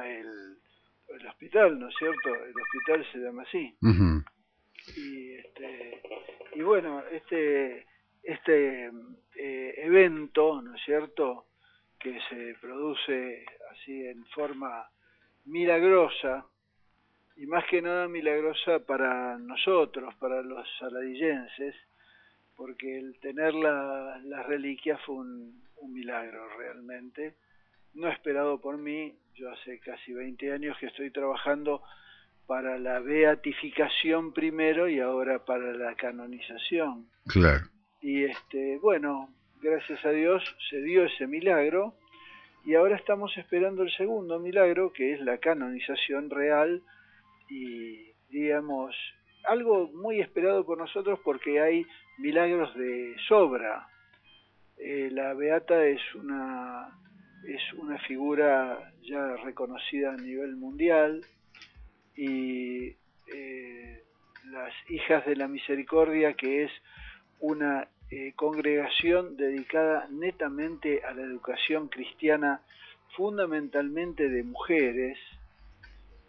llama el, el hospital, ¿no es cierto? El hospital se llama así. Y, este, y bueno, este, este eh, evento, ¿no es cierto?, que se produce así en forma milagrosa, y más que nada milagrosa para nosotros, para los saladillenses, porque el tener la, la reliquia fue un, un milagro realmente, no esperado por mí, yo hace casi 20 años que estoy trabajando para la beatificación primero y ahora para la canonización. Claro. Y este, bueno, gracias a Dios se dio ese milagro y ahora estamos esperando el segundo milagro que es la canonización real y digamos algo muy esperado por nosotros porque hay milagros de sobra. Eh, la beata es una es una figura ya reconocida a nivel mundial y eh, las Hijas de la Misericordia, que es una eh, congregación dedicada netamente a la educación cristiana, fundamentalmente de mujeres,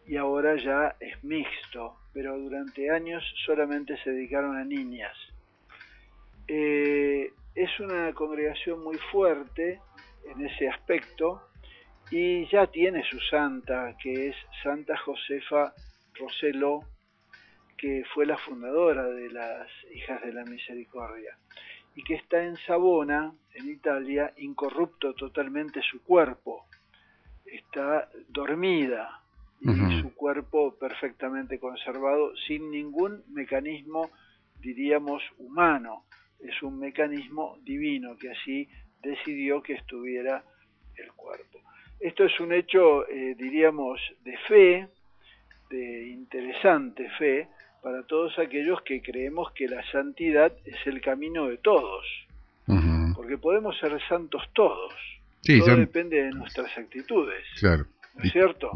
y ahora ya es mixto, pero durante años solamente se dedicaron a niñas. Eh, es una congregación muy fuerte, en ese aspecto y ya tiene su santa, que es Santa Josefa Roselo, que fue la fundadora de las Hijas de la Misericordia, y que está en Savona, en Italia, incorrupto totalmente su cuerpo, está dormida y su cuerpo perfectamente conservado, sin ningún mecanismo, diríamos, humano, es un mecanismo divino que así decidió que estuviera el cuerpo. Esto es un hecho, eh, diríamos, de fe, de interesante fe, para todos aquellos que creemos que la santidad es el camino de todos, porque podemos ser santos todos, todo depende de nuestras actitudes, claro. ¿no es cierto?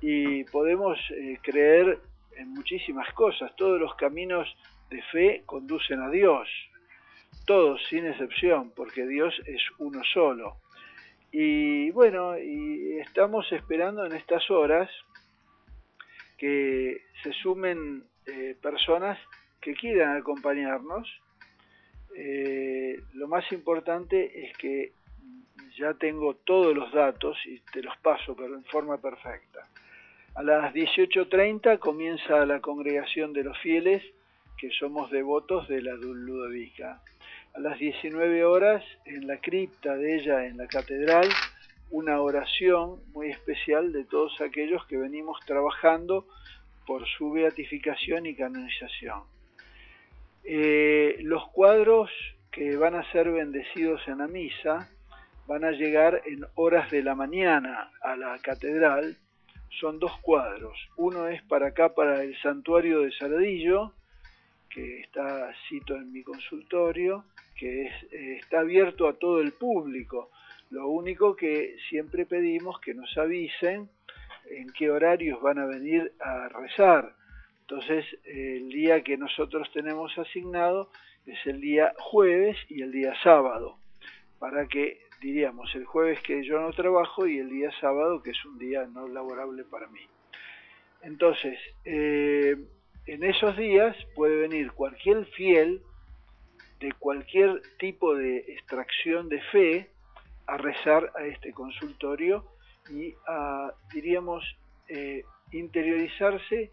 Y podemos eh, creer en muchísimas cosas, todos los caminos de fe conducen a Dios, todos sin excepción, porque Dios es uno solo. Y bueno, y estamos esperando en estas horas que se sumen eh, personas que quieran acompañarnos. Eh, lo más importante es que ya tengo todos los datos y te los paso, pero en forma perfecta. A las 18.30 comienza la congregación de los fieles que somos devotos de la Ludovica a las 19 horas en la cripta de ella en la catedral una oración muy especial de todos aquellos que venimos trabajando por su beatificación y canonización. Eh, los cuadros que van a ser bendecidos en la misa van a llegar en horas de la mañana a la catedral. Son dos cuadros. Uno es para acá, para el santuario de Saladillo, que está cito en mi consultorio, que eh, está abierto a todo el público. Lo único que siempre pedimos que nos avisen en qué horarios van a venir a rezar. Entonces, el día que nosotros tenemos asignado es el día jueves y el día sábado, para que diríamos el jueves que yo no trabajo y el día sábado que es un día no laborable para mí. Entonces, eh, en esos días puede venir cualquier fiel de cualquier tipo de extracción de fe a rezar a este consultorio y a, diríamos, eh, interiorizarse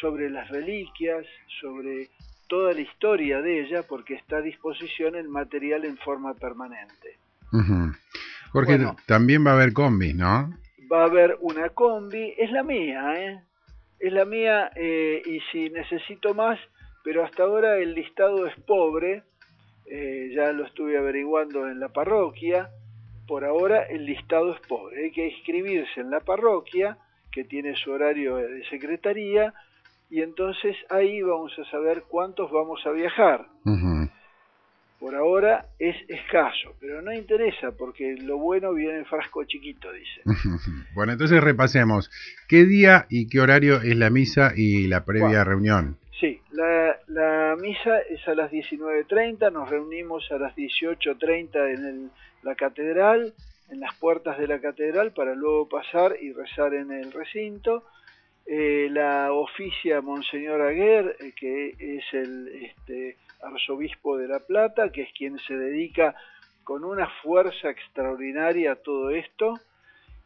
sobre las reliquias, sobre toda la historia de ella, porque está a disposición el material en forma permanente. Porque también va a haber combi, ¿no? Va a haber una combi, es la mía, ¿eh? Es la mía eh, y si necesito más, pero hasta ahora el listado es pobre, eh, ya lo estuve averiguando en la parroquia, por ahora el listado es pobre, hay que inscribirse en la parroquia, que tiene su horario de secretaría, y entonces ahí vamos a saber cuántos vamos a viajar. Por ahora es escaso, pero no interesa porque lo bueno viene en frasco chiquito, dice. bueno, entonces repasemos. ¿Qué día y qué horario es la misa y la previa reunión? Sí, la, misa es a las 19.30, nos reunimos a las 18.30 en la catedral en las puertas de la catedral para luego pasar y rezar en el recinto. Eh, la oficia Monseñor Aguer, eh, que es el este, arzobispo de La Plata, que es quien se dedica con una fuerza extraordinaria a todo esto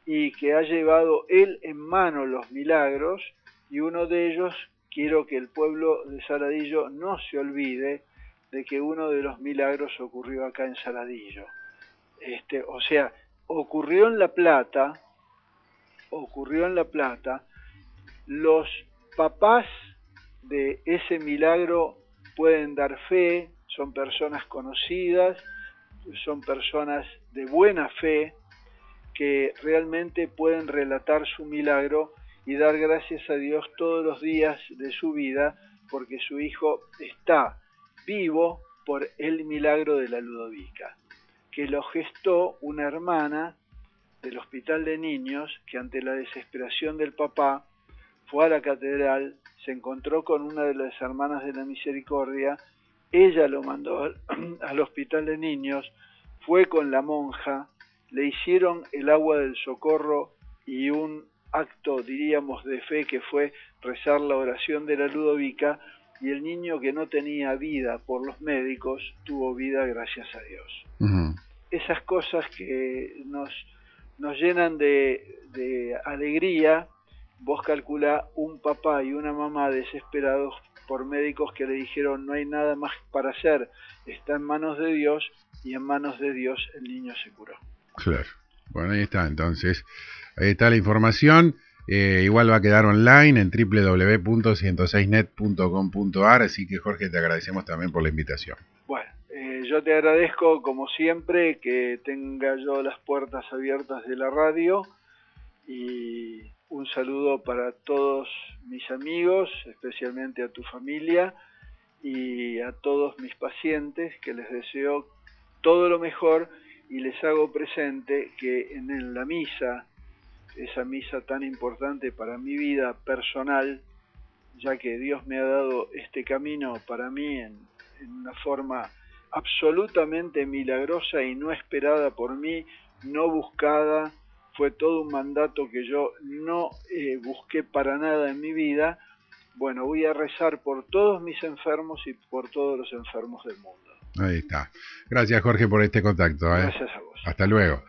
y que ha llevado él en mano los milagros y uno de ellos quiero que el pueblo de Saladillo no se olvide de que uno de los milagros ocurrió acá en Saladillo. Este, o sea, ocurrió en La Plata, ocurrió en La Plata, los papás de ese milagro pueden dar fe, son personas conocidas, son personas de buena fe, que realmente pueden relatar su milagro y dar gracias a Dios todos los días de su vida, porque su hijo está vivo por el milagro de la Ludovica, que lo gestó una hermana del hospital de niños que ante la desesperación del papá fue a la catedral, se encontró con una de las hermanas de la misericordia, ella lo mandó al, hospital de niños, fue con la monja, le hicieron el agua del socorro y un acto, diríamos, de fe que fue rezar la oración de la Ludovica y el niño que no tenía vida por los médicos tuvo vida gracias a Dios. Esas cosas que nos, nos llenan de, de alegría vos calculá un papá y una mamá desesperados por médicos que le dijeron no hay nada más para hacer, está en manos de Dios y en manos de Dios el niño se curó. Claro. Bueno, ahí está entonces. Ahí está la información. Eh, igual va a quedar online en www.106net.com.ar, así que Jorge te agradecemos también por la invitación. Bueno, eh, yo te agradezco como siempre que tenga yo las puertas abiertas de la radio y un saludo para todos mis amigos, especialmente a tu familia y a todos mis pacientes que les deseo todo lo mejor y les hago presente que en la misa, esa misa tan importante para mi vida personal, ya que Dios me ha dado este camino para mí en, una forma absolutamente milagrosa y no esperada por mí, no buscada, fue todo un mandato que yo no eh, busqué para nada en mi vida. Bueno, voy a rezar por todos mis enfermos y por todos los enfermos del mundo. Ahí está. Gracias Jorge por este contacto. ¿eh? Gracias a vos. Hasta luego.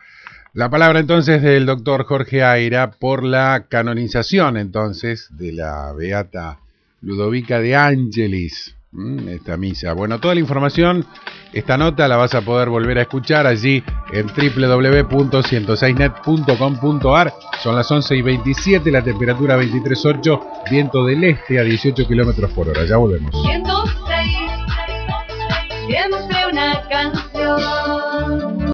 La palabra entonces del doctor Jorge Aira por la canonización entonces de la Beata Ludovica de Ángelis. Mm, esta misa. Bueno, toda la información, esta nota la vas a poder volver a escuchar allí en www.106net.com.ar. Son las 11 y 27, la temperatura 23.8, viento del este a 18 kilómetros por hora. Ya volvemos.